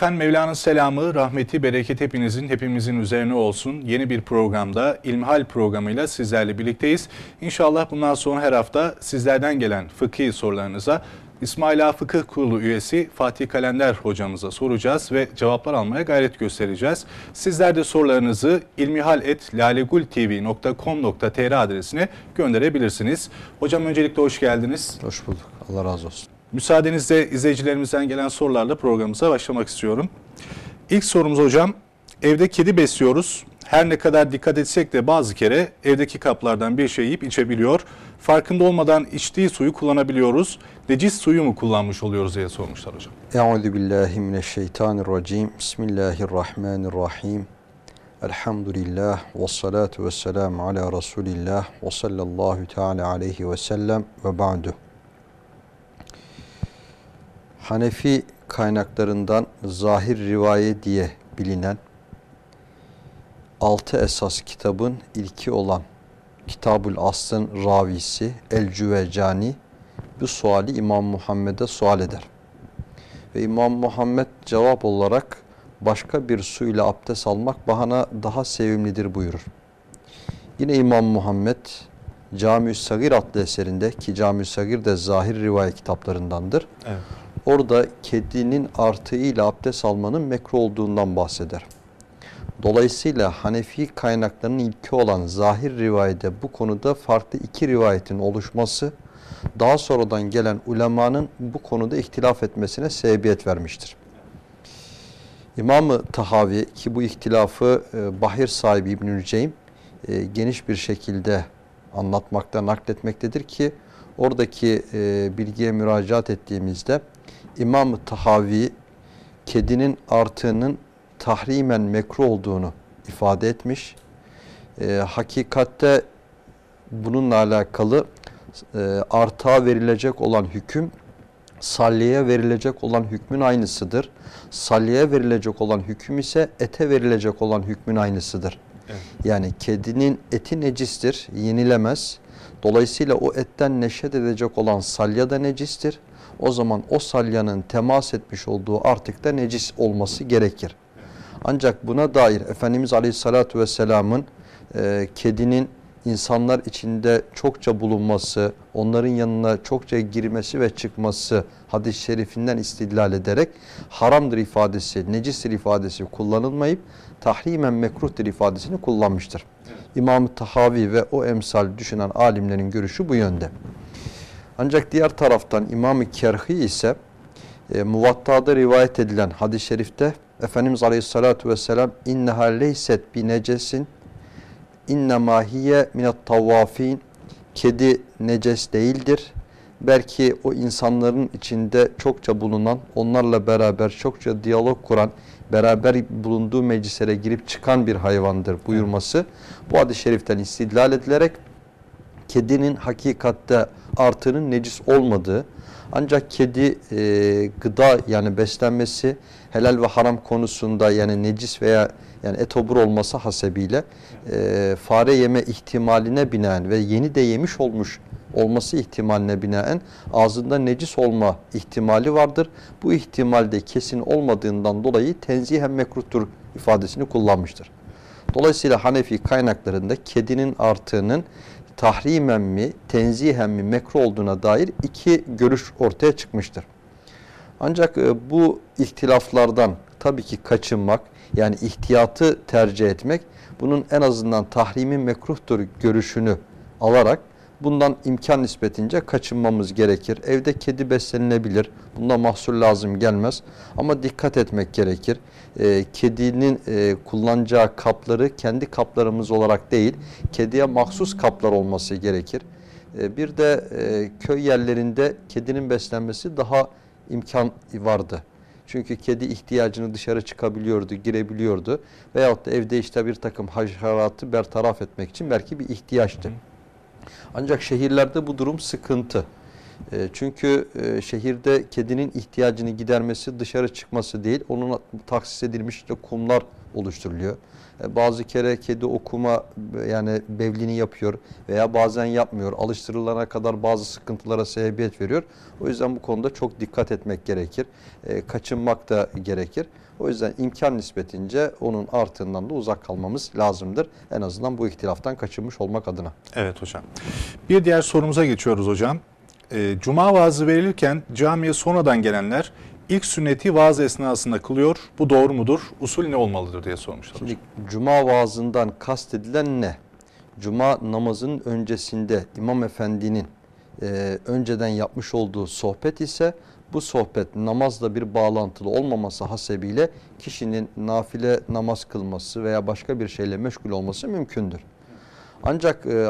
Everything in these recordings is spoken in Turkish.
Efendim Mevla'nın selamı, rahmeti, bereketi hepinizin, hepimizin üzerine olsun. Yeni bir programda İlmihal programıyla sizlerle birlikteyiz. İnşallah bundan sonra her hafta sizlerden gelen fıkhi sorularınıza İsmaila Fıkıh Kurulu üyesi Fatih Kalender hocamıza soracağız ve cevaplar almaya gayret göstereceğiz. Sizler de sorularınızı ilmihaletlalegultv.com.tr adresine gönderebilirsiniz. Hocam öncelikle hoş geldiniz. Hoş bulduk. Allah razı olsun. Müsaadenizle izleyicilerimizden gelen sorularla programımıza başlamak istiyorum. İlk sorumuz hocam, evde kedi besliyoruz. Her ne kadar dikkat etsek de bazı kere evdeki kaplardan bir şey yiyip içebiliyor. Farkında olmadan içtiği suyu kullanabiliyoruz. Necis suyu mu kullanmış oluyoruz diye sormuşlar hocam. Euzu billahi mineşşeytanirracim. Bismillahirrahmanirrahim. Elhamdülillah ve salatu ve selamu ala Resulillah ve sallallahu teala aleyhi ve sellem ve ba'du. Hanefi kaynaklarından zahir rivayet diye bilinen altı esas kitabın ilki olan Kitabul Asl'ın ravisi El-Cüvecani bu suali İmam Muhammed'e sual eder. Ve İmam Muhammed cevap olarak başka bir su ile abdest almak bahana daha sevimlidir buyurur. Yine İmam Muhammed Cami-ü Sagir adlı eserinde ki Cami-ü Sagir de zahir rivayet kitaplarındandır. Evet. Orada kedinin artığıyla abdest almanın mekruh olduğundan bahseder. Dolayısıyla Hanefi kaynaklarının ilki olan zahir rivayete bu konuda farklı iki rivayetin oluşması daha sonradan gelen ulemanın bu konuda ihtilaf etmesine sebebiyet vermiştir. İmam-ı Tahavi ki bu ihtilafı e, bahir sahibi İbnül e, geniş bir şekilde anlatmakta, nakletmektedir ki oradaki e, bilgiye müracaat ettiğimizde İmam-ı Tahavi kedinin artığının tahrimen mekruh olduğunu ifade etmiş. E, hakikatte bununla alakalı e, artağa verilecek olan hüküm salyeye verilecek olan hükmün aynısıdır. Salyeye verilecek olan hüküm ise ete verilecek olan hükmün aynısıdır. Evet. Yani kedinin eti necistir, yenilemez. Dolayısıyla o etten neşet edecek olan salya da necistir. O zaman o salyanın temas etmiş olduğu artık da necis olması gerekir. Ancak buna dair Efendimiz Aleyhisselatü Vesselam'ın e, kedinin insanlar içinde çokça bulunması, onların yanına çokça girmesi ve çıkması hadis-i şerifinden istidlal ederek haramdır ifadesi, necistir ifadesi kullanılmayıp tahrimen mekruhtur ifadesini kullanmıştır. İmam-ı Tahavi ve o emsal düşünen alimlerin görüşü bu yönde. Ancak diğer taraftan İmam-ı Kerhi ise e, Muvatta'da rivayet edilen hadis-i şerifte Efendimiz Aleyhisselatü Vesselam inneha leyset bi necesin innema hiye minet kedi neces değildir. Belki o insanların içinde çokça bulunan, onlarla beraber çokça diyalog kuran, beraber bulunduğu meclislere girip çıkan bir hayvandır buyurması. Bu hadis-i şeriften istidlal edilerek kedinin hakikatte artının necis olmadığı, ancak kedi e, gıda yani beslenmesi helal ve haram konusunda yani necis veya yani etobur olması hasebiyle e, fare yeme ihtimaline binaen ve yeni de yemiş olmuş olması ihtimaline binaen ağzında necis olma ihtimali vardır. Bu ihtimalde kesin olmadığından dolayı tenzihen mekruhtur ifadesini kullanmıştır. Dolayısıyla Hanefi kaynaklarında kedinin artığının tahrimen mi, tenzihen mi mekruh olduğuna dair iki görüş ortaya çıkmıştır. Ancak e, bu ihtilaflardan tabii ki kaçınmak, yani ihtiyatı tercih etmek, bunun en azından tahrimi mekruhtur görüşünü alarak bundan imkan nispetince kaçınmamız gerekir. Evde kedi beslenilebilir. Bunda mahsur lazım gelmez. Ama dikkat etmek gerekir. E, kedinin e, kullanacağı kapları kendi kaplarımız olarak değil, kediye mahsus kaplar olması gerekir. E, bir de e, köy yerlerinde kedinin beslenmesi daha imkan vardı. Çünkü kedi ihtiyacını dışarı çıkabiliyordu, girebiliyordu. Veyahut da evde işte bir takım haşeratı bertaraf etmek için belki bir ihtiyaçtı. Ancak şehirlerde bu durum sıkıntı. E, çünkü e, şehirde kedinin ihtiyacını gidermesi dışarı çıkması değil, onun taksis edilmiş işte kumlar oluşturuluyor. E, bazı kere kedi okuma yani bevlini yapıyor veya bazen yapmıyor. Alıştırılana kadar bazı sıkıntılara sebebiyet veriyor. O yüzden bu konuda çok dikkat etmek gerekir. Kaçınmak da gerekir. O yüzden imkan nispetince onun artığından da uzak kalmamız lazımdır. En azından bu ihtilaftan kaçınmış olmak adına. Evet hocam. Bir diğer sorumuza geçiyoruz hocam. E, Cuma vaazı verilirken camiye sonradan gelenler ilk sünneti vaaz esnasında kılıyor. Bu doğru mudur? Usul ne olmalıdır diye sormuşlar. Şimdi cuma vaazından kastedilen ne? Cuma namazının öncesinde İmam Efendi'nin e, önceden yapmış olduğu sohbet ise bu sohbet namazla bir bağlantılı olmaması hasebiyle kişinin nafile namaz kılması veya başka bir şeyle meşgul olması mümkündür. Ancak e,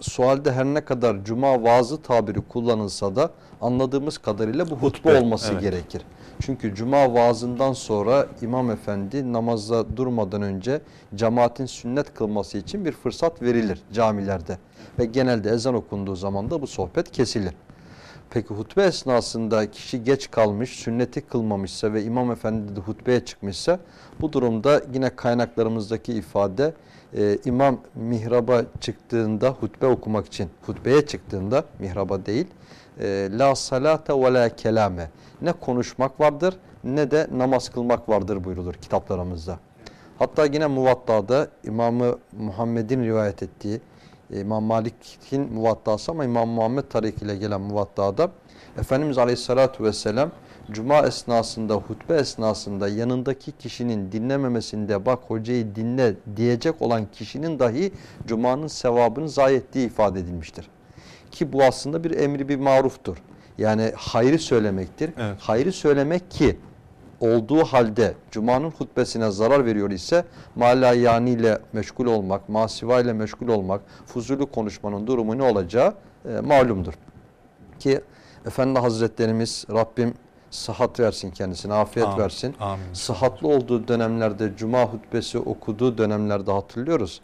sualde her ne kadar cuma vaazı tabiri kullanılsa da anladığımız kadarıyla bu hutbe, Hutbe, olması evet. gerekir. Çünkü cuma vaazından sonra İmam Efendi namazda durmadan önce cemaatin sünnet kılması için bir fırsat verilir camilerde. Ve genelde ezan okunduğu zaman da bu sohbet kesilir. Peki hutbe esnasında kişi geç kalmış, sünneti kılmamışsa ve İmam Efendi de hutbeye çıkmışsa bu durumda yine kaynaklarımızdaki ifade e, imam mihraba çıktığında hutbe okumak için hutbeye çıktığında mihraba değil e, la salate ve la kelame ne konuşmak vardır ne de namaz kılmak vardır buyrulur kitaplarımızda. Hatta yine Muvatta'da İmamı Muhammed'in rivayet ettiği İmam Malik'in muvattası ama İmam Muhammed tarikiyle gelen muvatta'da Efendimiz Aleyhisselatü Vesselam Cuma esnasında, hutbe esnasında yanındaki kişinin dinlememesinde bak hocayı dinle diyecek olan kişinin dahi Cuma'nın sevabını zayi ettiği ifade edilmiştir. Ki bu aslında bir emri bir maruftur. Yani hayrı söylemektir. Evet. Hayrı söylemek ki olduğu halde Cuma'nın hutbesine zarar veriyor ise mala yani ile meşgul olmak, masiva ile meşgul olmak, fuzulu konuşmanın durumu ne olacağı e, malumdur. Ki Efendi Hazretlerimiz Rabbim sıhhat versin kendisine, afiyet Amin. versin. Amin. Sıhhatli olduğu dönemlerde Cuma hutbesi okuduğu dönemlerde hatırlıyoruz.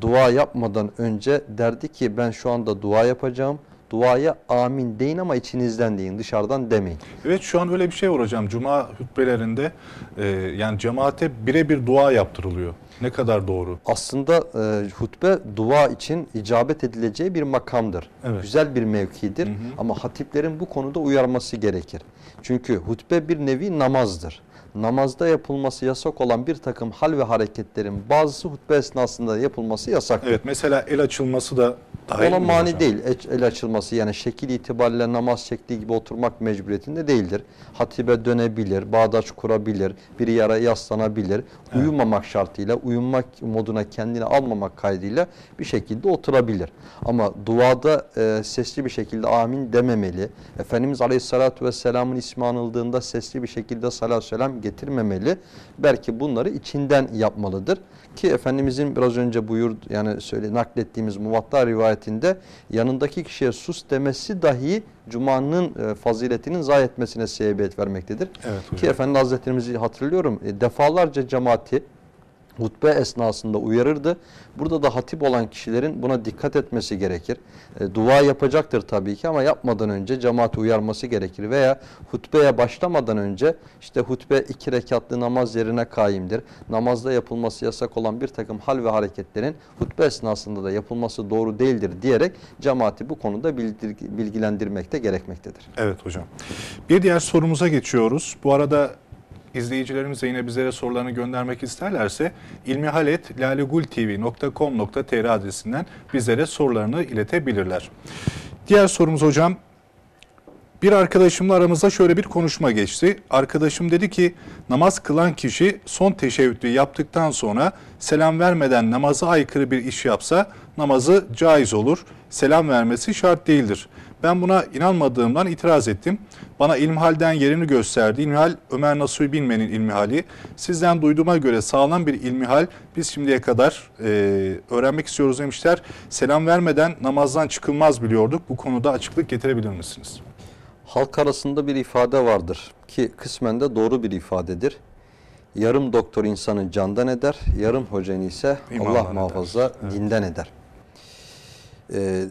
Dua yapmadan önce derdi ki ben şu anda dua yapacağım. Duaya amin deyin ama içinizden deyin, dışarıdan demeyin. Evet şu an öyle bir şey var hocam. Cuma hutbelerinde e, yani cemaate birebir dua yaptırılıyor. Ne kadar doğru. aslında e, hutbe dua için icabet edileceği bir makamdır. Evet. Güzel bir mevkidir Hı hı. ama hatiplerin bu konuda uyarması gerekir. Çünkü hutbe bir nevi namazdır. Namazda yapılması yasak olan bir takım hal ve hareketlerin bazısı hutbe esnasında yapılması yasaktır. Evet mesela el açılması da dahil Ona mani hocam? değil. El- açılması yani şekil itibariyle namaz şekli gibi oturmak mecburiyetinde değildir. Hatibe dönebilir, bağdaş kurabilir, bir yere yaslanabilir. Uyumamak şartıyla, uyumak moduna kendini almamak kaydıyla bir şekilde oturabilir. Ama duada e, sesli bir şekilde amin dememeli. Efendimiz Aleyhisselatü Vesselam'ın ismi anıldığında sesli bir şekilde salatü selam getirmemeli. Belki bunları içinden yapmalıdır. Ki Efendimizin biraz önce buyur yani söyle naklettiğimiz muvatta rivayetinde yanındaki kişiye sus demesi dahi Cuma'nın e, faziletinin zayi etmesine sebebiyet vermektedir. Evet hocam. Ki Efendi Hazretlerimizi hatırlıyorum e, defalarca cemaati hutbe esnasında uyarırdı. Burada da hatip olan kişilerin buna dikkat etmesi gerekir. E, dua yapacaktır tabii ki ama yapmadan önce cemaati uyarması gerekir. Veya hutbeye başlamadan önce işte hutbe iki rekatlı namaz yerine kaimdir. Namazda yapılması yasak olan bir takım hal ve hareketlerin hutbe esnasında da yapılması doğru değildir diyerek cemaati bu konuda bildir- bilgilendirmek de gerekmektedir. Evet hocam. Bir diğer sorumuza geçiyoruz. Bu arada izleyicilerimiz de yine bizlere sorularını göndermek isterlerse ilmihalet.lalegultv.com.tr adresinden bizlere sorularını iletebilirler. Diğer sorumuz hocam. Bir arkadaşımla aramızda şöyle bir konuşma geçti. Arkadaşım dedi ki namaz kılan kişi son teşebbütü yaptıktan sonra selam vermeden namaza aykırı bir iş yapsa namazı caiz olur. Selam vermesi şart değildir. Ben buna inanmadığımdan itiraz ettim. Bana ilmihalden yerini gösterdi. İlmihal Ömer Nasuhi Bilmen'in ilmihali. Sizden duyduğuma göre sağlam bir ilmihal biz şimdiye kadar e, öğrenmek istiyoruz demişler. Selam vermeden namazdan çıkılmaz biliyorduk. Bu konuda açıklık getirebilir misiniz? Halk arasında bir ifade vardır ki kısmen de doğru bir ifadedir. Yarım doktor insanı candan eder, yarım hocanı ise İmandan Allah eder. muhafaza Evet. dinden eder. Ee,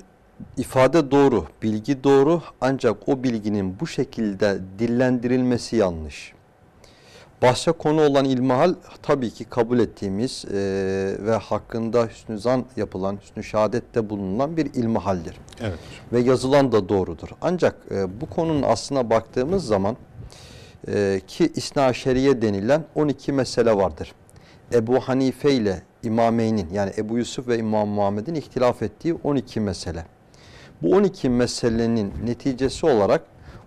ifade doğru, bilgi doğru ancak o bilginin bu şekilde dillendirilmesi yanlış. Bahse konu olan ilmihal tabii ki kabul ettiğimiz e, ve hakkında hüsnü zan yapılan, hüsnü şehadette bulunan bir ilmihaldir. Evet. Ve yazılan da doğrudur. Ancak e, bu konunun aslına baktığımız zaman e, ki İsna Şeriye denilen 12 mesele vardır. Ebu Hanife ile İmameyn'in yani Ebu Yusuf ve İmam Muhammed'in ihtilaf ettiği 12 mesele. Bu 12 meselenin neticesi olarak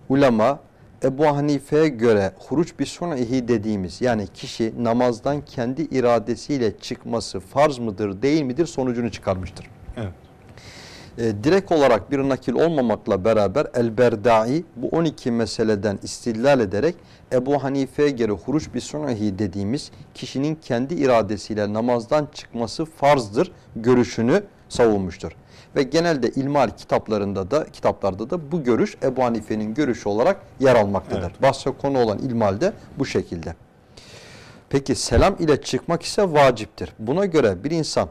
ulema Ebu Hanife'ye göre huruç bir sun'ihi dediğimiz yani kişi namazdan kendi iradesiyle çıkması farz mıdır değil midir sonucunu çıkarmıştır. Evet. E, direkt olarak bir nakil olmamakla beraber El-Berdai bu 12 meseleden istillal ederek Ebu Hanife'ye göre huruç bir sun'ihi dediğimiz kişinin kendi iradesiyle namazdan çıkması farzdır görüşünü savunmuştur. Ve genelde ilmal kitaplarında da kitaplarda da bu görüş Ebu Hanife'nin görüşü olarak yer almaktadır. Evet. Bahse konu olan ilmalde bu şekilde. Peki selam ile çıkmak ise vaciptir. Buna göre bir insan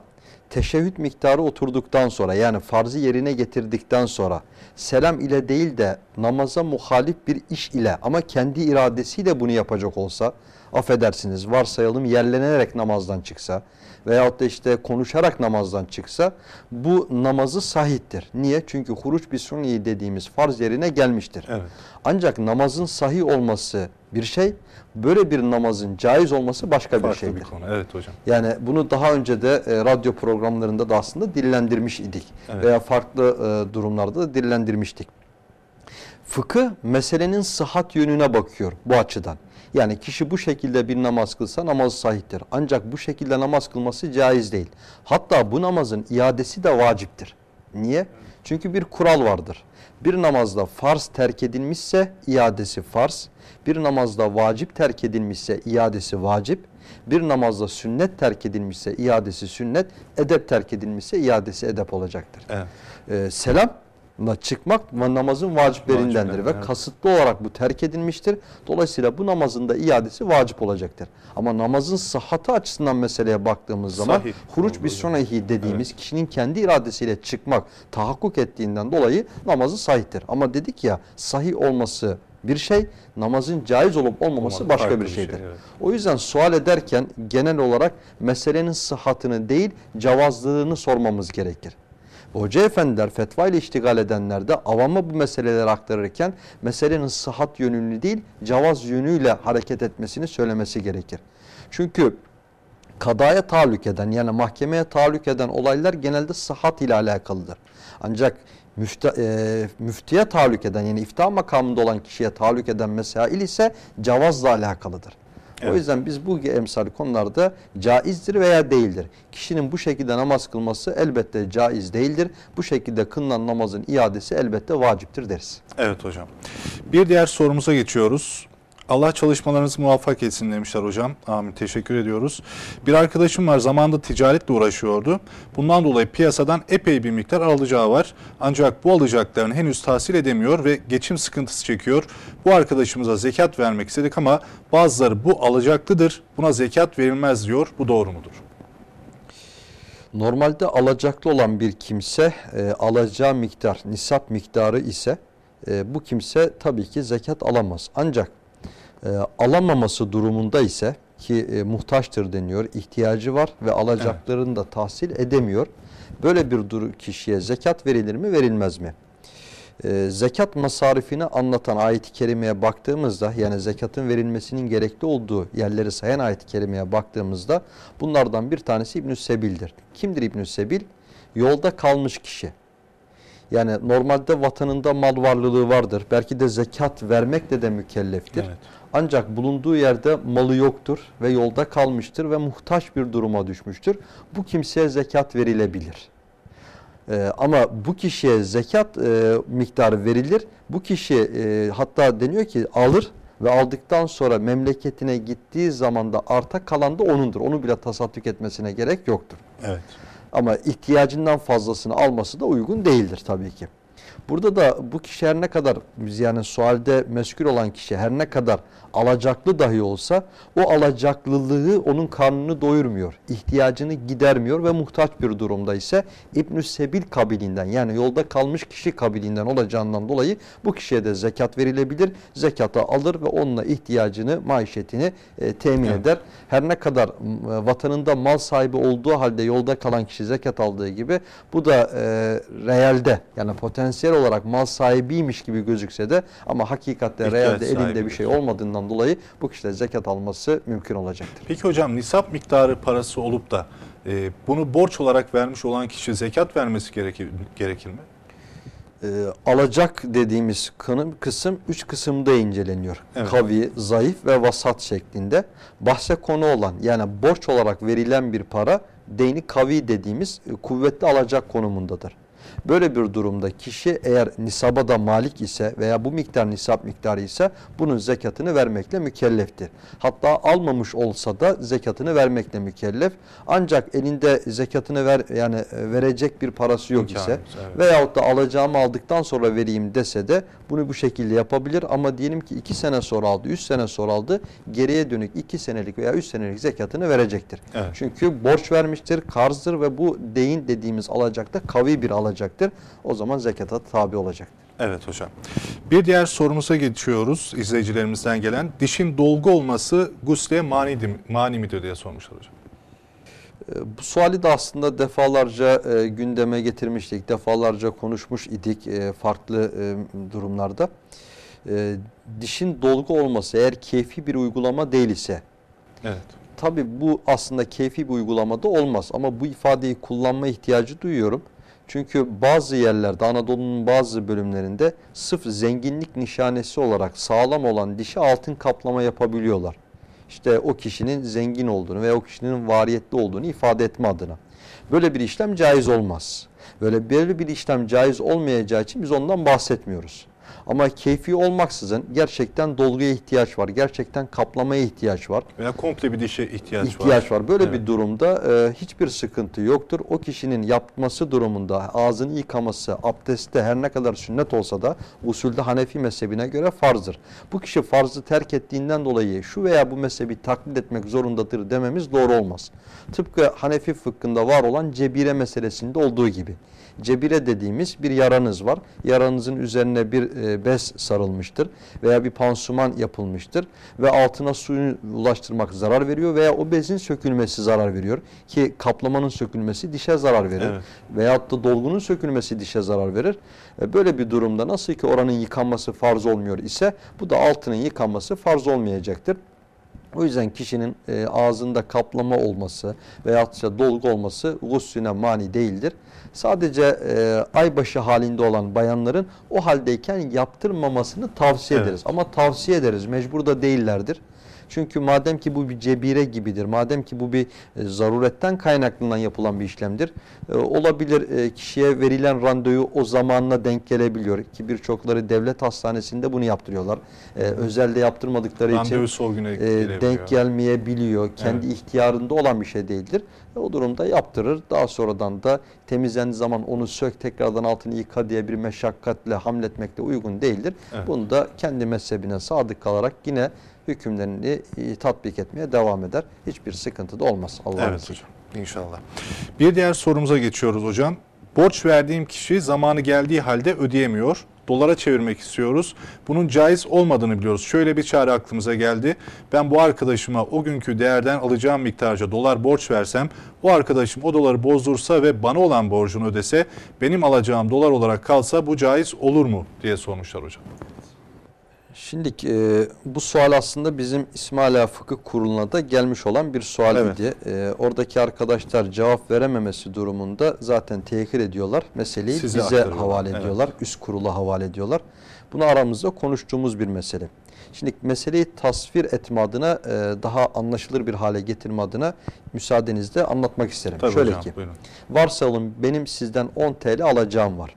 teşehhüd miktarı oturduktan sonra yani farzı yerine getirdikten sonra selam ile değil de namaza muhalif bir iş ile ama kendi iradesiyle bunu yapacak olsa affedersiniz varsayalım yerlenerek namazdan çıksa veyahut da işte konuşarak namazdan çıksa bu namazı sahiptir. Niye? Çünkü huruç bir sunni dediğimiz farz yerine gelmiştir. Evet. Ancak namazın sahih olması bir şey, böyle bir namazın caiz olması başka bir Farklı şeydir. bir konu. Evet hocam. Yani bunu daha önce de e, radyo programlarında da aslında dillendirmiş idik. Evet. Veya farklı e, durumlarda da dillendirmiştik. Fıkıh meselenin sıhhat yönüne bakıyor bu açıdan. Yani kişi bu şekilde bir namaz kılsa namazı sahiptir. Ancak bu şekilde namaz kılması caiz değil. Hatta bu namazın iadesi de vaciptir. Niye? Çünkü bir kural vardır. Bir namazda farz terk edilmişse iadesi farz. Bir namazda vacip terk edilmişse iadesi vacip. Bir namazda sünnet terk edilmişse iadesi sünnet. Edep terk edilmişse iadesi edep olacaktır. Evet. Ee, selamla çıkmak namazın vaciplerindendir Vaciplerinden, ve evet. kasıtlı olarak bu terk edilmiştir. Dolayısıyla bu namazın da iadesi vacip olacaktır. Ama namazın sıhhati açısından meseleye baktığımız zaman Sahih huruç bir sunehi dediğimiz kişinin kendi iradesiyle çıkmak tahakkuk ettiğinden dolayı namazı sahihtir. Ama dedik ya sahih olması bir şey, namazın caiz olup olmaması Olmadı, başka bir bir şey, şeydir. evet. O yüzden sual ederken genel olarak meselenin sıhhatını değil cevazlılığını sormamız gerekir. Hoca efendiler fetva ile iştigal edenler de avama bu meseleleri aktarırken meselenin sıhhat yönünü değil cevaz yönüyle hareket etmesini söylemesi gerekir. Çünkü kadaya tahallük eden yani mahkemeye tahallük eden olaylar genelde sıhhat ile alakalıdır. Ancak müfte, e, müftiye tahallük eden yani ifta makamında olan kişiye tahallük eden mesail ise cevazla alakalıdır. O Evet. yüzden biz bu emsal konularda caizdir veya değildir. Kişinin bu şekilde namaz kılması elbette caiz değildir. Bu şekilde kılınan namazın iadesi elbette vaciptir deriz. Evet hocam. Bir diğer sorumuza geçiyoruz. Allah çalışmalarınızı muvaffak etsin demişler hocam. Amin. Teşekkür ediyoruz. Bir arkadaşım var zamanında ticaretle uğraşıyordu. Bundan dolayı piyasadan epey bir miktar alacağı var. Ancak bu alacaklarını henüz tahsil edemiyor ve geçim sıkıntısı çekiyor. Bu arkadaşımıza zekat vermek istedik ama bazıları bu alacaklıdır. Buna zekat verilmez diyor. Bu doğru mudur? Normalde alacaklı olan bir kimse e, alacağı miktar, nisap miktarı ise e, bu kimse tabii ki zekat alamaz. Ancak e, alamaması durumunda ise ki e, muhtaçtır deniyor, ihtiyacı var ve alacaklarını da tahsil edemiyor. Böyle bir kişiye zekat verilir mi, verilmez mi? E, zekat masarifini anlatan ayet-i kerimeye baktığımızda yani zekatın verilmesinin gerekli olduğu yerleri sayan ayet-i kerimeye baktığımızda bunlardan bir tanesi İbnü Sebil'dir. Kimdir İbnü Sebil? Yolda kalmış kişi. Yani normalde vatanında mal varlılığı vardır. Belki de zekat vermekle de mükelleftir. Evet. Ancak bulunduğu yerde malı yoktur ve yolda kalmıştır ve muhtaç bir duruma düşmüştür. Bu kimseye zekat verilebilir. Ee, ama bu kişiye zekat e, miktarı verilir. Bu kişi e, hatta deniyor ki alır ve aldıktan sonra memleketine gittiği zaman da arta kalan da onundur. Onu bile tasadduk etmesine gerek yoktur. Evet. Ama ihtiyacından fazlasını alması da uygun değildir tabii ki. Burada da bu kişi her ne kadar yani sualde meskul olan kişi her ne kadar alacaklı dahi olsa o alacaklılığı onun karnını doyurmuyor. ihtiyacını gidermiyor ve muhtaç bir durumda ise İbn-i Sebil kabilinden yani yolda kalmış kişi kabilinden olacağından dolayı bu kişiye de zekat verilebilir. Zekata alır ve onunla ihtiyacını, maişetini e, temin Evet. eder. Her ne kadar e, vatanında mal sahibi olduğu halde yolda kalan kişi zekat aldığı gibi bu da e, realde yani potansiyel olarak mal sahibiymiş gibi gözükse de ama hakikatte İhtiyaç realde elinde bir şey olmadığından dolayı bu kişide zekat alması mümkün olacaktır. Peki hocam nisap miktarı parası olup da e, bunu borç olarak vermiş olan kişi zekat vermesi gerekir, gerekir mi? Ee, alacak dediğimiz kınım, kısım üç kısımda inceleniyor. Evet. Kavi, zayıf ve vasat şeklinde. Bahse konu olan yani borç olarak verilen bir para deyni kavi dediğimiz e, kuvvetli alacak konumundadır. Böyle bir durumda kişi eğer nisaba da malik ise veya bu miktar nisap miktarı ise bunun zekatını vermekle mükelleftir. Hatta almamış olsa da zekatını vermekle mükellef. Ancak elinde zekatını ver yani e, verecek bir parası yok ise İmkanımız, evet. veyahut da alacağımı aldıktan sonra vereyim dese de bunu bu şekilde yapabilir. Ama diyelim ki 2 sene sonra aldı, 3 sene sonra aldı. Geriye dönük 2 senelik veya 3 senelik zekatını verecektir. Evet. Çünkü borç vermiştir, karzdır ve bu deyin dediğimiz alacakta kavi bir alacaktır. O zaman zekata tabi olacak. Evet hocam. Bir diğer sorumuza geçiyoruz izleyicilerimizden gelen. Dişin dolgu olması gusle mani, mani midir diye sormuşlar hocam. E, Bu suali de aslında defalarca e, gündeme getirmiştik, defalarca konuşmuş idik e, farklı e, durumlarda. E, dişin dolgu olması eğer keyfi bir uygulama değil ise, Evet. tabi bu aslında keyfi bir uygulamada olmaz ama bu ifadeyi kullanma ihtiyacı duyuyorum. Çünkü bazı yerlerde Anadolu'nun bazı bölümlerinde sırf zenginlik nişanesi olarak sağlam olan dişe altın kaplama yapabiliyorlar. İşte o kişinin zengin olduğunu veya o kişinin variyetli olduğunu ifade etme adına. Böyle bir işlem caiz olmaz. Böyle böyle bir işlem caiz olmayacağı için biz ondan bahsetmiyoruz. Ama keyfi olmaksızın gerçekten dolguya ihtiyaç var. Gerçekten kaplamaya ihtiyaç var Veya komple bir dişe ihtiyaç, ihtiyaç var. Böyle Evet. bir durumda e, hiçbir sıkıntı yoktur. O kişinin yapması durumunda ağzını yıkaması, abdestte her ne kadar sünnet olsa da usulde Hanefi mezhebine göre farzdır. Bu kişi farzı terk ettiğinden dolayı şu veya bu mezhebi taklit etmek zorundadır dememiz doğru olmaz. Tıpkı Hanefi fıkhında var olan cebire meselesinde olduğu gibi. Cebire dediğimiz bir yaranız var. Yaranızın üzerine bir e, bez sarılmıştır veya bir pansuman yapılmıştır ve altına suyu ulaştırmak zarar veriyor veya o bezin sökülmesi zarar veriyor ki kaplamanın sökülmesi dişe zarar verir Evet. veyahut da dolgunun sökülmesi dişe zarar verir. E, Böyle bir durumda nasıl ki oranın yıkanması farz olmuyor ise bu da altının yıkanması farz olmayacaktır. O yüzden kişinin e, ağzında kaplama olması veyahut ise dolgu olması guslüne mani değildir. Sadece e, aybaşı halinde olan bayanların o haldeyken yaptırmamasını tavsiye Evet. ederiz. Ama tavsiye ederiz, mecbur da değillerdir. Çünkü madem ki bu bir cebire gibidir, madem ki bu bir e, zaruretten kaynaklanan yapılan bir işlemdir, e, olabilir e, kişiye verilen randevu o zamanla denk gelebiliyor ki birçokları devlet hastanesinde bunu yaptırıyorlar. Özelde yaptırmadıkları için Randevusu gelebiliyor. denk gelmeyebiliyor. Kendi ihtiyarında olan bir şey değildir. O durumda yaptırır. Daha sonradan da temizlendiği zaman onu sök tekrardan altını yıka diye bir meşakkatle hamletmekle uygun değildir. Evet. Bunu da kendi mezhebine sadık kalarak yine hükümlerini tatbik etmeye devam eder. Hiçbir sıkıntı da olmaz. Allah'ın Evet izniyle. hocam. İnşallah. Bir diğer sorumuza geçiyoruz hocam. Borç verdiğim kişi zamanı geldiği halde ödeyemiyor. Dolara çevirmek istiyoruz. Bunun caiz olmadığını biliyoruz. Şöyle bir çare aklımıza geldi. Ben bu arkadaşıma o günkü değerden alacağım miktarca dolar borç versem, o arkadaşım o doları bozdursa ve bana olan borcunu ödese, benim alacağım dolar olarak kalsa bu caiz olur mu diye sormuşlar hocam. Şimdi e, bu sual aslında bizim İsmaila Fıkıh Kurulu'na da gelmiş olan bir sual Evet. idi. E, oradaki arkadaşlar cevap verememesi durumunda zaten tehir ediyorlar. Meseleyi Size bize aktarıyorlar, havale evet. ediyorlar. Üst kurula havale ediyorlar. Bunu aramızda konuştuğumuz bir mesele. Şimdi meseleyi tasvir etme adına e, daha anlaşılır bir hale getirme adına müsaadenizle anlatmak isterim. Tabii Şöyle hocam ki buyurun. varsayalım benim sizden 10 TL alacağım var.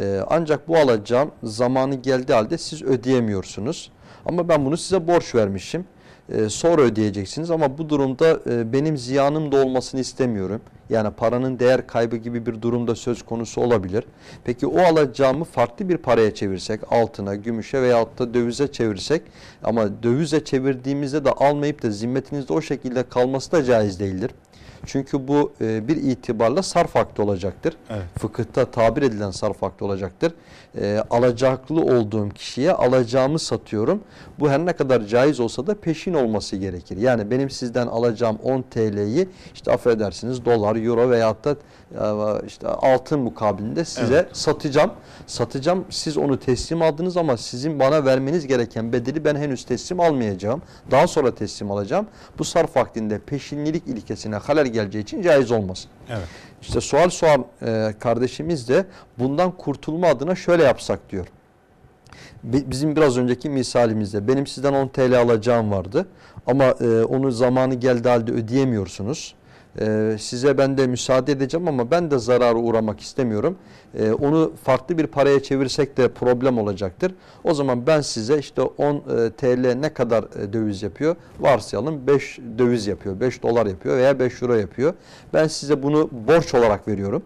Ee, ancak bu alacağım zamanı geldiği halde siz ödeyemiyorsunuz. Ama ben bunu size borç vermişim. E, sonra ödeyeceksiniz ama bu durumda e, benim ziyanım da olmasını istemiyorum. Yani paranın değer kaybı gibi bir durumda söz konusu olabilir. Peki o alacağımı farklı bir paraya çevirsek, altına, gümüşe veyahut da dövize çevirsek ama dövize çevirdiğimizde de almayıp da zimmetinizde o şekilde kalması da caiz değildir. Çünkü bu e, bir itibarla sarf hakkı olacaktır. Evet. Fıkıhta tabir edilen sarf hakkı olacaktır. E, alacaklı olduğum kişiye alacağımı satıyorum. Bu her ne kadar caiz olsa da peşin olması gerekir. Yani benim sizden alacağım 10 TL'yi işte affedersiniz dolar, euro veyahut da işte altın mukabilinde size Evet. satacağım. Satacağım. Siz onu teslim aldınız ama sizin bana vermeniz gereken bedeli ben henüz teslim almayacağım. Daha sonra teslim alacağım. Bu sarf vaktinde peşinlilik ilkesine halel geleceği için caiz olmaz. Evet. İşte sual soğan e, kardeşimiz de bundan kurtulma adına şöyle yapsak diyor. Bi- Bizim biraz önceki misalimizde benim sizden 10 TL alacağım vardı ama e, onu zamanı geldi halde ödeyemiyorsunuz. E, size ben de müsaade edeceğim ama ben de zarara uğramak istemiyorum. E, onu farklı bir paraya çevirsek de problem olacaktır. O zaman ben size işte 10 e, TL ne kadar e, döviz yapıyor? Varsayalım 5 döviz yapıyor, 5 dolar yapıyor veya 5 euro yapıyor. Ben size bunu borç olarak veriyorum.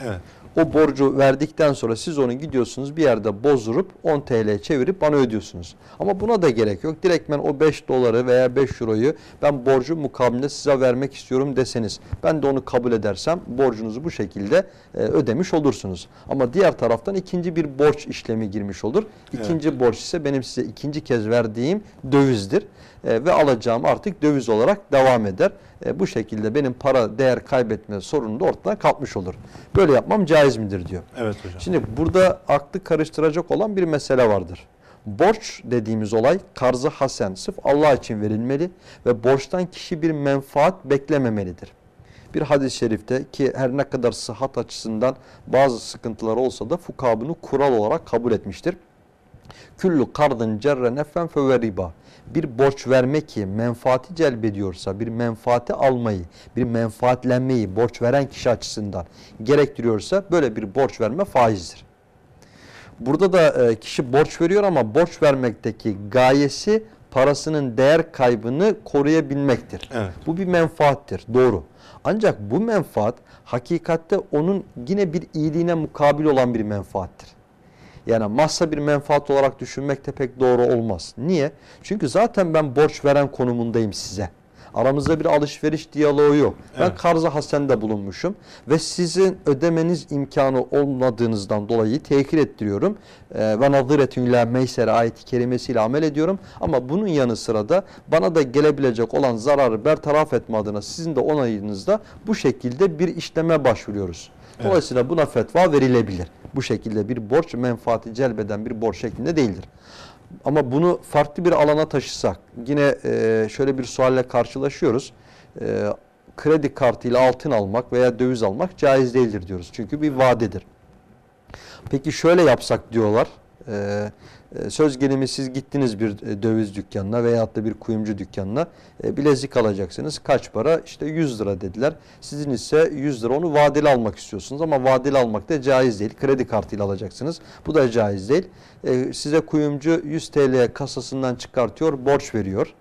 Evet. O borcu verdikten sonra siz onu gidiyorsunuz bir yerde bozdurup 10 TL çevirip bana ödüyorsunuz. Ama buna da gerek yok. Direktmen o 5 doları veya 5 euroyu ben borcu mukabilinde size vermek istiyorum deseniz ben de onu kabul edersem borcunuzu bu şekilde e, ödemiş olursunuz. Ama diğer taraftan ikinci bir borç işlemi girmiş olur. İkinci borç ise benim size ikinci kez verdiğim dövizdir. E, ve alacağım artık döviz olarak devam eder. E, bu şekilde benim para değer kaybetme sorunu da ortadan kalkmış olur. Böyle yapmam caiz midir diyor. Evet hocam. Şimdi burada aklı karıştıracak olan bir mesele vardır. Borç dediğimiz olay karzı hasen sırf Allah için verilmeli ve borçtan kişi bir menfaat beklememelidir. Bir hadis-i şerifte ki her ne kadar sıhhat açısından bazı sıkıntılar olsa da fukaha bunu kural olarak kabul etmiştir. Küllü kardın cerre nefen fe riba. Bir borç verme ki menfaati celbediyorsa, bir menfaati almayı, bir menfaatlenmeyi borç veren kişi açısından gerektiriyorsa böyle bir borç verme faizdir. Burada da e, kişi borç veriyor ama borç vermekteki gayesi parasının değer kaybını koruyabilmektir. Evet. Bu bir menfaattir. Doğru. Ancak bu menfaat hakikatte onun yine bir iyiliğine mukabil olan bir menfaattir. Yani massa bir menfaat olarak düşünmek de pek doğru olmaz. Niye? Çünkü zaten ben borç veren konumundayım size. Aramızda bir alışveriş diyaloğu yok. Ben Evet. karza hasende bulunmuşum ve sizin ödemeniz imkanı olmadığınızdan dolayı tehir ettiriyorum. Ee, Ve naziretün ila meysere ayeti kerimesiyle amel ediyorum. Ama bunun yanı sıra da bana da gelebilecek olan zararı bertaraf etme adına sizin de onayınızda bu şekilde bir işleme başvuruyoruz. Evet. Dolayısıyla buna fetva verilebilir. Bu şekilde bir borç menfaati celbeden bir borç şeklinde değildir. Ama bunu farklı bir alana taşısak yine e, şöyle bir sualle karşılaşıyoruz. E, kredi kartıyla altın almak veya döviz almak caiz değildir diyoruz. Çünkü bir vadedir. Peki şöyle yapsak diyorlar. E, e, söz gelimi siz gittiniz bir e, döviz dükkanına veyahut da bir kuyumcu dükkanına e, bilezik alacaksınız. Kaç para? İşte 100 lira dediler. Sizin ise 100 lira onu vadeli almak istiyorsunuz ama vadeli almak da caiz değil. Kredi kartıyla alacaksınız. Bu da caiz değil. E, size kuyumcu 100 TL kasasından çıkartıyor, borç veriyor,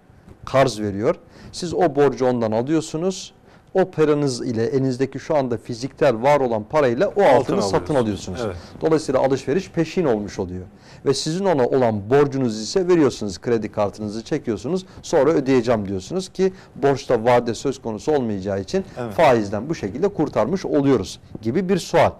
karz veriyor. Siz o borcu ondan alıyorsunuz. O paranız ile elinizdeki şu anda fiziksel var olan parayla o altını satın alıyorsunuz. alıyorsunuz. Evet. Dolayısıyla alışveriş peşin olmuş oluyor. Ve sizin ona olan borcunuz ise veriyorsunuz kredi kartınızı çekiyorsunuz sonra ödeyeceğim diyorsunuz ki borçta vade söz konusu olmayacağı için Evet. faizden bu şekilde kurtarmış oluyoruz gibi bir sual.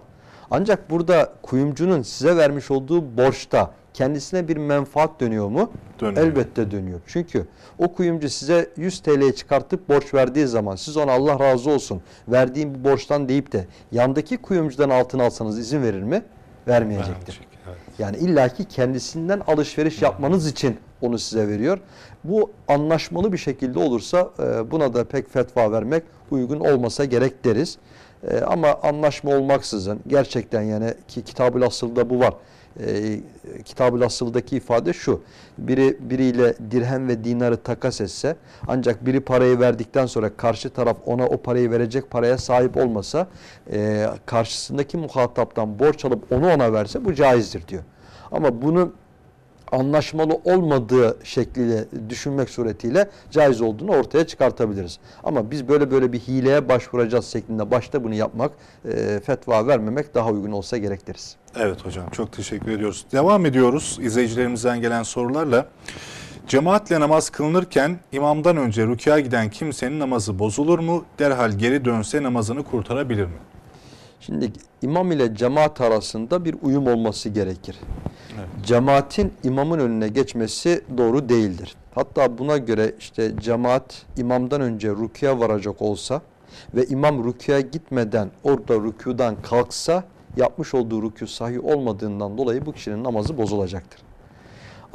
Ancak burada kuyumcunun size vermiş olduğu borçta kendisine bir menfaat dönüyor mu? Dönüyor. Elbette dönüyor. Çünkü o kuyumcu size 100 TL'ye çıkartıp borç verdiği zaman siz ona Allah razı olsun verdiğim bu borçtan deyip de yandaki kuyumcudan altın alsanız izin verir mi? Vermeyecektir. Evet. Yani illaki kendisinden alışveriş yapmanız için onu size veriyor. Bu anlaşmalı bir şekilde olursa e, buna da pek fetva vermek uygun olmasa gerek deriz. E, Ama anlaşma olmaksızın gerçekten yani ki kitab-ül asılda bu var. E, kitab-ül asıldaki ifade şu. Biri biriyle dirhem ve dinarı takas etse ancak biri parayı verdikten sonra karşı taraf ona o parayı verecek paraya sahip olmasa e, karşısındaki muhataptan borç alıp onu ona verse bu caizdir diyor. Ama bunu anlaşmalı olmadığı şekliyle düşünmek suretiyle caiz olduğunu ortaya çıkartabiliriz. Ama biz böyle böyle bir hileye başvuracağız şeklinde başta bunu yapmak, e, fetva vermemek daha uygun olsa gerek deriz. Evet hocam çok teşekkür ediyoruz. Devam ediyoruz izleyicilerimizden gelen sorularla. Cemaatle namaz kılınırken imamdan önce rükûa giden kimsenin namazı bozulur mu? Derhal geri dönse namazını kurtarabilir mi? Şimdi imam ile cemaat arasında bir uyum olması gerekir. Evet. Cemaatin imamın önüne geçmesi doğru değildir. Hatta buna göre işte cemaat imamdan önce rüküye varacak olsa ve imam rüküye gitmeden orada rükudan kalksa yapmış olduğu rükû sahih olmadığından dolayı bu kişinin namazı bozulacaktır.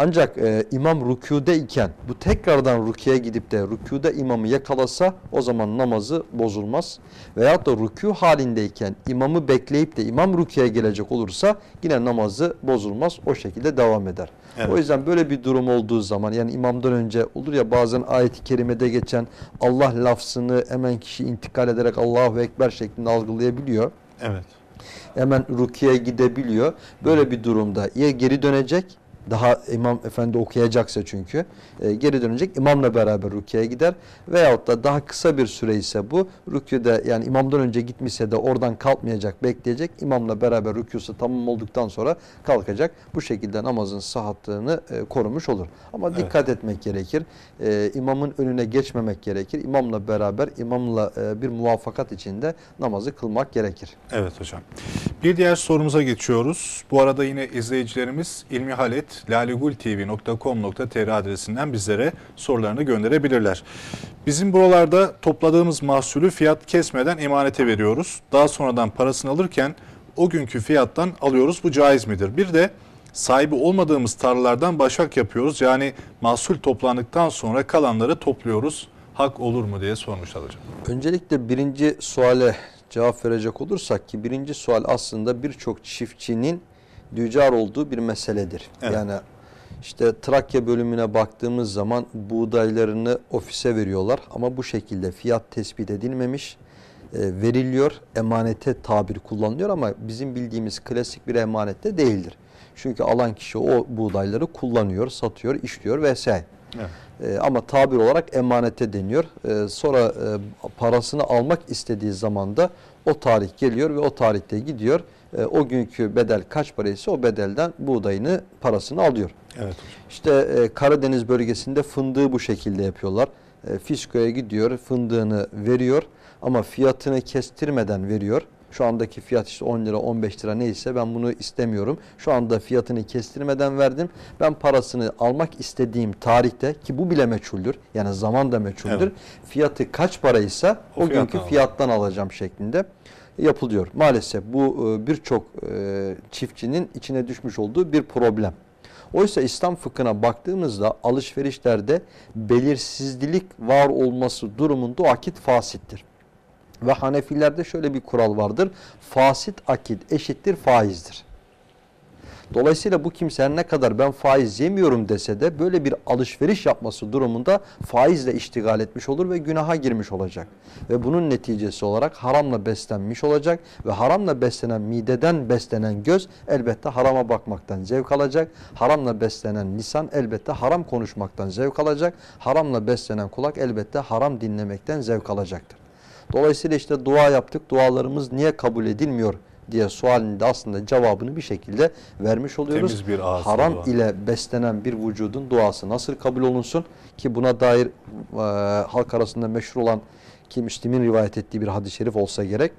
Ancak e, imam rükûde iken bu tekrardan rüküye gidip de rükûda imamı yakalasa o zaman namazı bozulmaz. Veyahut da rükû halindeyken imamı bekleyip de imam rüküye gelecek olursa yine namazı bozulmaz. O şekilde devam eder. Evet. O yüzden böyle bir durum olduğu zaman yani imamdan önce olur ya bazen ayet-i kerimede geçen Allah lafzını hemen kişi intikal ederek Allahu Ekber şeklinde algılayabiliyor Evet. hemen rukiye gidebiliyor. Böyle bir durumda ya geri dönecek daha imam efendi okuyacaksa çünkü e, geri dönecek imamla beraber rüküye gider veyahut da daha kısa bir süre ise bu rüküde yani imamdan önce gitmişse de oradan kalkmayacak bekleyecek imamla beraber rüküsü tamam olduktan sonra kalkacak bu şekilde namazın sıhhatını e, korumuş olur ama Evet. dikkat etmek gerekir e, imamın önüne geçmemek gerekir imamla beraber imamla e, bir muvaffakat içinde namazı kılmak gerekir. Evet hocam. Bir diğer sorumuza geçiyoruz. Bu arada yine izleyicilerimiz ilmihalet.laligultv.com.tr adresinden bizlere sorularını gönderebilirler. Bizim buralarda topladığımız mahsulü fiyat kesmeden emanete veriyoruz. Daha sonradan parasını alırken o günkü fiyattan alıyoruz. Bu caiz midir? Bir de sahibi olmadığımız tarlalardan başak yapıyoruz. Yani mahsul toplandıktan sonra kalanları topluyoruz. Hak olur mu diye sormuşlar hocam. Öncelikle birinci suale cevap verecek olursak ki birinci sual aslında birçok çiftçinin dücar olduğu bir meseledir. Evet. Yani işte Trakya bölümüne baktığımız zaman buğdaylarını ofise veriyorlar ama bu şekilde fiyat tespit edilmemiş e, veriliyor. Emanete tabir kullanılıyor ama bizim bildiğimiz klasik bir emanette değildir. Çünkü alan kişi o buğdayları kullanıyor, satıyor, işliyor vesaire. Evet. E, ama tabir olarak emanete deniyor. E, sonra e, parasını almak istediği zaman da o tarih geliyor ve o tarihte gidiyor. E, o günkü bedel kaç paraysa o bedelden buğdayını parasını alıyor. Evet. İşte e, Karadeniz bölgesinde fındığı bu şekilde yapıyorlar. E, Fisko'ya gidiyor, fındığını veriyor ama fiyatını kestirmeden veriyor. Şu andaki fiyat işte 10 lira 15 lira neyse ben bunu istemiyorum. Şu anda fiyatını kestirmeden verdim. Ben parasını almak istediğim tarihte ki bu bile meçhuldür. Yani zaman da meçhuldür. Evet. Fiyatı kaç paraysa O o, günkü fiyattan alacağım şeklinde yapılıyor. Maalesef bu e, birçok e, çiftçinin içine düşmüş olduğu bir problem. Oysa İslam fıkhına baktığımızda alışverişlerde belirsizlik var olması durumunda o akit fasittir. Ve Hanefilerde şöyle bir kural vardır. Fasit akit eşittir faizdir. Dolayısıyla bu kimse ne kadar ben faiz yemiyorum dese de böyle bir alışveriş yapması durumunda faizle iştigal etmiş olur ve günaha girmiş olacak. Ve bunun neticesi olarak haramla beslenmiş olacak ve haramla beslenen mideden beslenen göz elbette harama bakmaktan zevk alacak. Haramla beslenen lisan elbette haram konuşmaktan zevk alacak. Haramla beslenen kulak elbette haram dinlemekten zevk alacaktır. Dolayısıyla işte dua yaptık, dualarımız niye kabul edilmiyor diye sualinde aslında cevabını bir şekilde vermiş oluyoruz. Temiz bir ağız Haram dua. ile beslenen bir vücudun duası nasıl kabul olunsun ki buna dair e, halk arasında meşhur olan ki Müslim'in rivayet ettiği bir hadis-i şerif olsa gerek.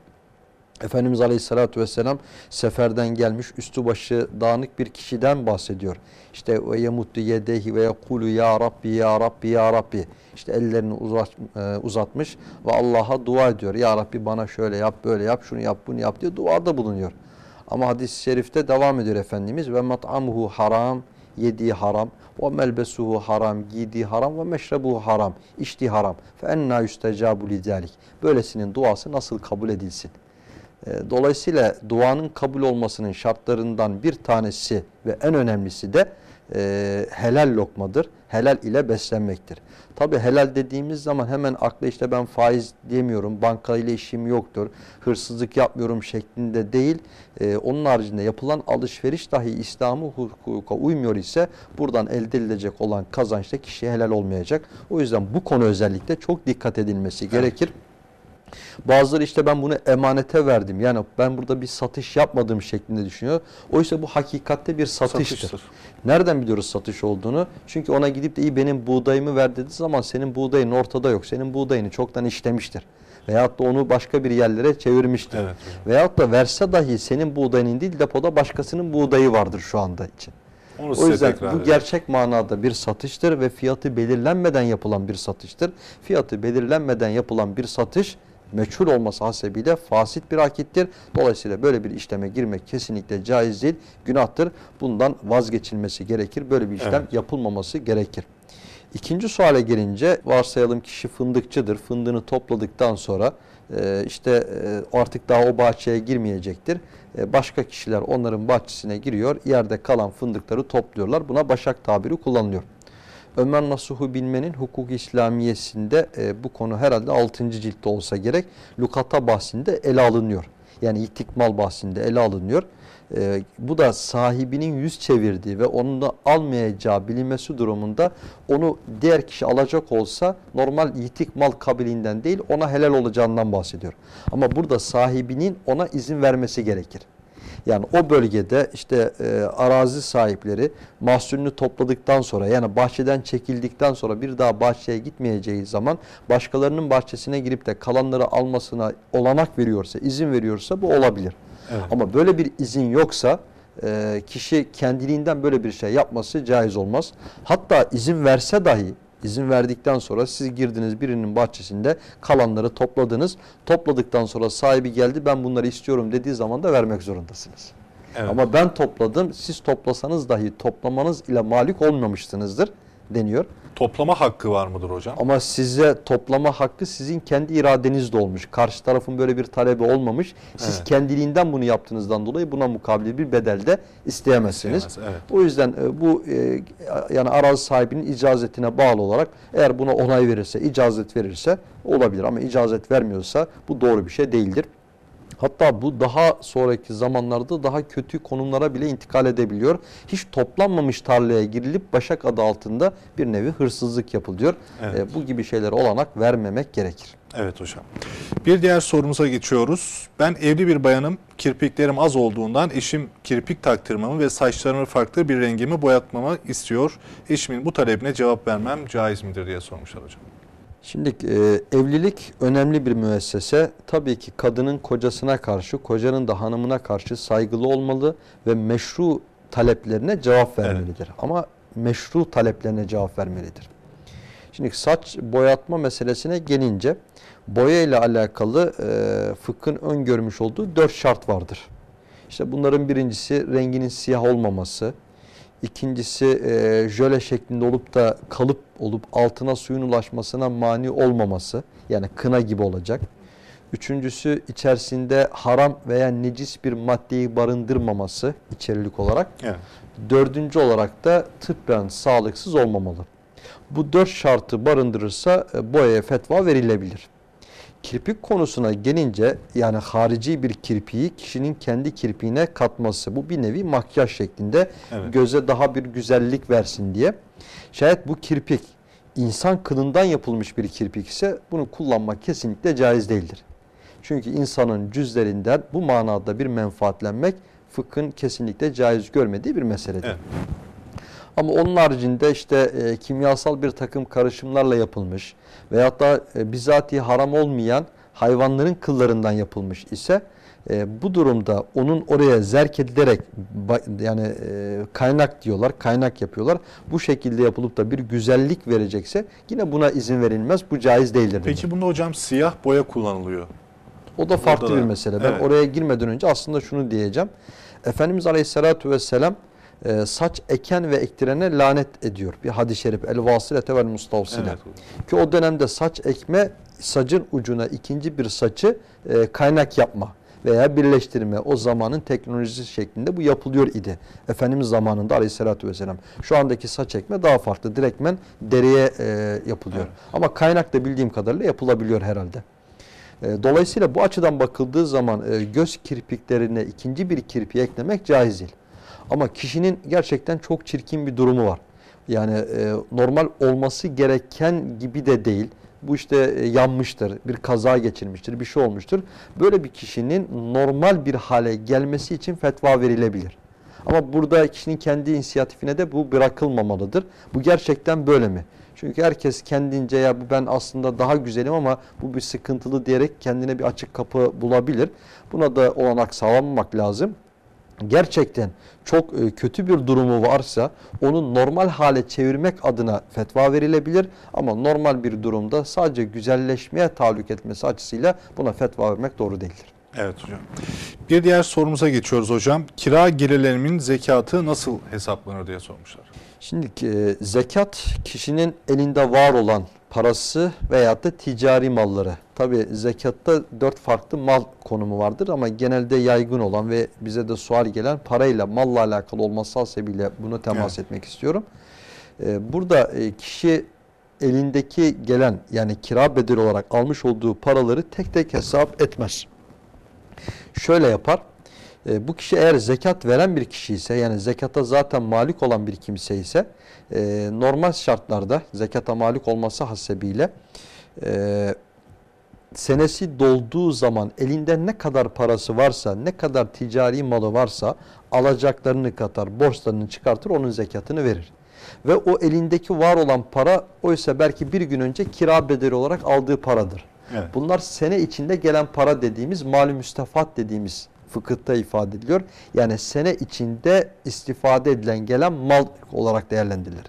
Efendimiz Aleyhisselatü Vesselam seferden gelmiş üstü başı dağınık bir kişiden bahsediyor. İşte ve yemuttu yedehi ve yekulu ya Rabbi ya Rabbi ya Rabbi. İşte ellerini uzat, e, uzatmış ve Allah'a dua ediyor. Ya Rabbi bana şöyle yap böyle yap şunu yap bunu yap diye duada bulunuyor. Ama hadis-i şerifte devam ediyor Efendimiz ve mat'amuhu haram yediği haram ve melbesuhu haram giydiği haram ve meşrebuhu haram içtiği haram fe enna yüstecabu lidalik. Böylesinin duası nasıl kabul edilsin? E, Dolayısıyla duanın kabul olmasının şartlarından bir tanesi ve en önemlisi de e, helal lokmadır. Helal ile beslenmektir. Tabi helal dediğimiz zaman hemen akla işte ben faiz diyemiyorum, banka ile işim yoktur, hırsızlık yapmıyorum şeklinde değil. E, onun haricinde yapılan alışveriş dahi İslam'ı hukuka uymuyor ise buradan elde edilecek olan kazanç da kişiye helal olmayacak. O yüzden bu konu özellikle çok dikkat edilmesi gerekir. Bazıları işte ben bunu emanete verdim. Yani ben burada bir satış yapmadığım şeklinde düşünüyor. Oysa bu hakikatte bir satıştır. Satıştır. Nereden biliyoruz satış olduğunu? Çünkü ona gidip de iyi benim buğdayımı ver dediği zaman senin buğdayın ortada yok. Senin buğdayını çoktan işlemiştir. Veyahut da onu başka bir yerlere çevirmiştir. Evet. Veyahut da verse dahi senin buğdayının değil depoda başkasının buğdayı vardır şu anda için. Onu O yüzden bu edeyim. gerçek manada bir satıştır ve fiyatı belirlenmeden yapılan bir satıştır. Fiyatı belirlenmeden yapılan bir satış meçhul olması hasebiyle fasit bir akittir. Dolayısıyla böyle bir işleme girmek kesinlikle caiz değil, günahtır. Bundan vazgeçilmesi gerekir. Böyle bir işlem Evet. yapılmaması gerekir. İkinci suale gelince varsayalım kişi fındıkçıdır. Fındığını topladıktan sonra e, işte e, artık daha o bahçeye girmeyecektir. E, Başka kişiler onların bahçesine giriyor. Yerde kalan fındıkları topluyorlar. Buna başak tabiri kullanılıyor. Ömer Nasuhu Bilmen'in hukuk İslamiyesinde e, bu konu herhalde 6. ciltte olsa gerek. Lukata bahsinde ele alınıyor. Yani itikmal bahsinde ele alınıyor. E, bu da sahibinin yüz çevirdiği ve onun da almayacağı bilinmesi durumunda onu diğer kişi alacak olsa normal yitik mal kabiliğinden değil ona helal olacağından bahsediyor. Ama burada sahibinin ona izin vermesi gerekir. Yani o bölgede işte e, arazi sahipleri mahsulünü topladıktan sonra yani bahçeden çekildikten sonra bir daha bahçeye gitmeyeceği zaman başkalarının bahçesine girip de kalanları almasına olanak veriyorsa, izin veriyorsa bu olabilir. Evet. Ama böyle bir izin yoksa e, kişi kendiliğinden böyle bir şey yapması caiz olmaz. Hatta izin verse dahi izin verdikten sonra siz girdiniz birinin bahçesinde kalanları topladınız. Topladıktan sonra sahibi geldi ben bunları istiyorum dediği zaman da vermek zorundasınız. Evet. Ama ben topladım siz toplasanız dahi toplamanız ile malik olmamışsınızdır deniyor. Toplama hakkı var mıdır hocam? Ama size toplama hakkı sizin kendi iradenizde olmuş. Karşı tarafın böyle bir talebi olmamış. Siz Evet. kendiliğinden bunu yaptığınızdan dolayı buna mukabil bir bedel de isteyemezsiniz. İsteyemez, evet. O yüzden e, bu e, yani arazi sahibinin icazetine bağlı olarak eğer buna onay verirse, icazet verirse olabilir. Ama icazet vermiyorsa bu doğru bir şey değildir. Hatta bu daha sonraki zamanlarda daha kötü konumlara bile intikal edebiliyor. Hiç toplanmamış tarlaya girilip başak adı altında bir nevi hırsızlık yapılıyor. Evet. E, bu gibi şeylere olanak vermemek gerekir. Evet hocam. Bir diğer sorumuza geçiyoruz. Ben evli bir bayanım. Kirpiklerim az olduğundan eşim kirpik taktırmamı ve saçlarımı farklı bir rengimi boyatmamı istiyor. Eşimin bu talebine cevap vermem caiz midir diye sormuşlar hocam. Şimdi e, evlilik önemli bir müessese. Tabii ki kadının kocasına karşı, kocanın da hanımına karşı saygılı olmalı ve meşru taleplerine cevap vermelidir. Ama meşru taleplerine cevap vermelidir. Şimdi saç boyatma meselesine gelince boya ile alakalı e, fıkhın öngörmüş olduğu dört şart vardır. İşte bunların birincisi renginin siyah olmaması, İkincisi e, jöle şeklinde olup da kalıp olup altına suyun ulaşmasına mani olmaması. Yani kına gibi olacak. Üçüncüsü içerisinde haram veya necis bir maddeyi barındırmaması içerilik olarak. Evet. Dördüncü olarak da tıbben sağlıksız olmamalı. Bu dört şartı barındırırsa e, boyaya fetva verilebilir. Kirpik konusuna gelince yani harici bir kirpiği kişinin kendi kirpiğine katması. Bu bir nevi makyaj şeklinde Evet. göze daha bir güzellik versin diye. Şayet bu kirpik insan kılından yapılmış bir kirpik ise bunu kullanmak kesinlikle caiz değildir. Çünkü insanın cüzlerinden bu manada bir menfaatlenmek fıkhın kesinlikle caiz görmediği bir meseledir. Evet. Ama onun haricinde işte e, kimyasal bir takım karışımlarla yapılmış veyahut da e, bizatihi haram olmayan hayvanların kıllarından yapılmış ise e, bu durumda onun oraya zerk edilerek yani e, kaynak diyorlar, kaynak yapıyorlar. Bu şekilde yapılıp da bir güzellik verecekse yine buna izin verilmez. Bu caiz değildir. Peki bunda hocam siyah boya kullanılıyor. O da farklı Burada bir da. mesele. Ben Evet. oraya girmeden önce aslında şunu diyeceğim. Efendimiz Aleyhisselatü Vesselam e, saç eken ve ektirene lanet ediyor. Bir hadis-i şerif. El vasilete vel mustavsile. Evet. Ki o dönemde saç ekme sacın ucuna ikinci bir saçı e, kaynak yapma veya birleştirme o zamanın teknolojisi şeklinde bu yapılıyor idi. Efendimiz zamanında aleyhissalatü vesselam. Şu andaki saç ekme daha farklı. Direktmen dereye e, yapılıyor. Evet. Ama kaynak da bildiğim kadarıyla yapılabiliyor herhalde. E, Dolayısıyla bu açıdan bakıldığı zaman e, göz kirpiklerine ikinci bir kirpi eklemek caiz değil. Ama kişinin gerçekten çok çirkin bir durumu var. Yani e, normal olması gereken gibi de değil. Bu işte e, yanmıştır, bir kaza geçirmiştir, bir şey olmuştur. Böyle bir kişinin normal bir hale gelmesi için fetva verilebilir. Ama burada kişinin kendi inisiyatifine de bu bırakılmamalıdır. Bu gerçekten böyle mi? Çünkü herkes kendince ya bu ben aslında daha güzelim ama bu bir sıkıntılı diyerek kendine bir açık kapı bulabilir. Buna da olanak sağlamamak lazım gerçekten çok e, kötü bir durumu varsa onu normal hale çevirmek adına fetva verilebilir ama normal bir durumda sadece güzelleşmeye tahallük etmesi açısıyla buna fetva vermek doğru değildir. Evet hocam. Bir diğer sorumuza geçiyoruz hocam. Kira gelirlerimin zekatı nasıl hesaplanır diye sormuşlar. Şimdi e, zekat kişinin elinde var olan parası veyahut da ticari malları. Tabi zekatta dört farklı mal konumu vardır ama genelde yaygın olan ve bize de sual gelen parayla malla alakalı olması hasebiyle bunu temas Evet. etmek istiyorum. E, burada e, kişi elindeki gelen yani kira bedeli olarak almış olduğu paraları tek tek hesap etmez. Şöyle yapar. E, bu kişi eğer zekat veren bir kişi ise yani zekata zaten malik olan bir kimse ise e, normal şartlarda zekata malik olması hasebiyle e, senesi dolduğu zaman elinde ne kadar parası varsa ne kadar ticari malı varsa alacaklarını katar borçlarını çıkartır onun zekatını verir. Ve o elindeki var olan para oysa belki bir gün önce kira bedeli olarak aldığı paradır. Evet. Bunlar sene içinde gelen para dediğimiz malü müstefat dediğimiz fıkıhta ifade ediliyor. Yani sene içinde istifade edilen gelen mal olarak değerlendirilir.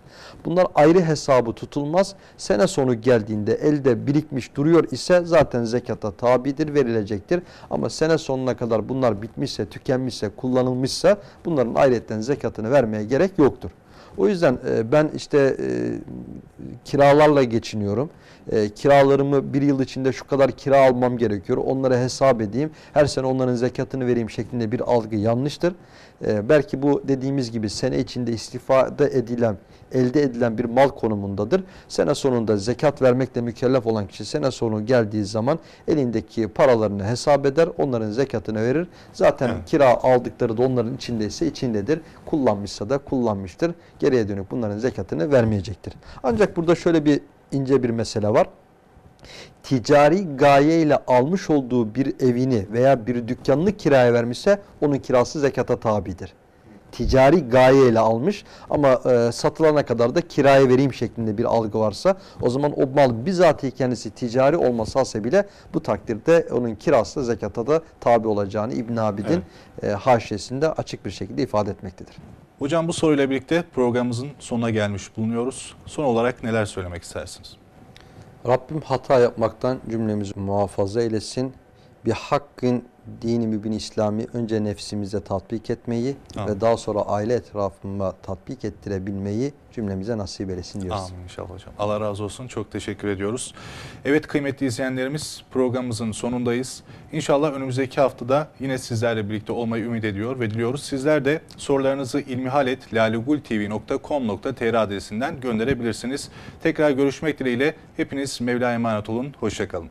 Bunlar ayrı hesabı tutulmaz. Sene sonu geldiğinde elde birikmiş duruyor ise zaten zekata tabidir, verilecektir. Ama sene sonuna kadar bunlar bitmişse, tükenmişse, kullanılmışsa bunların ayrıyetten zekatını vermeye gerek yoktur. O yüzden e, ben işte e, kiralarla geçiniyorum. E, kiralarımı bir yıl içinde şu kadar kira almam gerekiyor. Onlara hesap edeyim. Her sene onların zekatını vereyim şeklinde bir algı yanlıştır. E, belki bu dediğimiz gibi sene içinde istifade edilen, elde edilen bir mal konumundadır. Sene sonunda zekat vermekle mükellef olan kişi sene sonu geldiği zaman elindeki paralarını hesap eder. Onların zekatını verir. Zaten Evet. kira aldıkları da onların içindeyse içindedir. Kullanmışsa da kullanmıştır. Geriye dönük bunların zekatını vermeyecektir. Ancak burada şöyle bir ince bir mesele var. Ticari gayeyle almış olduğu bir evini veya bir dükkanını kiraya vermişse onun kirası zekata tabidir. Ticari gayeyle almış ama e, satılana kadar da kiraya vereyim şeklinde bir algı varsa o zaman o mal bizatihi kendisi ticari olması hasebiyle bu takdirde onun kirası da zekata da tabi olacağını İbn Abidin e, haşiyesinde açık bir şekilde ifade etmektedir. Hocam bu soruyla birlikte programımızın sonuna gelmiş bulunuyoruz. Son olarak neler söylemek istersiniz? Rabbim hata yapmaktan cümlemizi muhafaza eylesin. Bir hakkın dini mübin İslami önce nefsimize tatbik etmeyi Amin. ve daha sonra aile etrafıma tatbik ettirebilmeyi cümlemize nasip eylesin diyoruz. Amin inşallah hocam. Allah razı olsun. Çok teşekkür ediyoruz. Evet kıymetli izleyenlerimiz programımızın sonundayız. İnşallah önümüzdeki haftada yine sizlerle birlikte olmayı ümit ediyor ve diliyoruz. Sizler de sorularınızı ilmihaletlalegultv.com.tr adresinden gönderebilirsiniz. Tekrar görüşmek dileğiyle hepiniz Mevla'ya emanet olun. Hoşçakalın.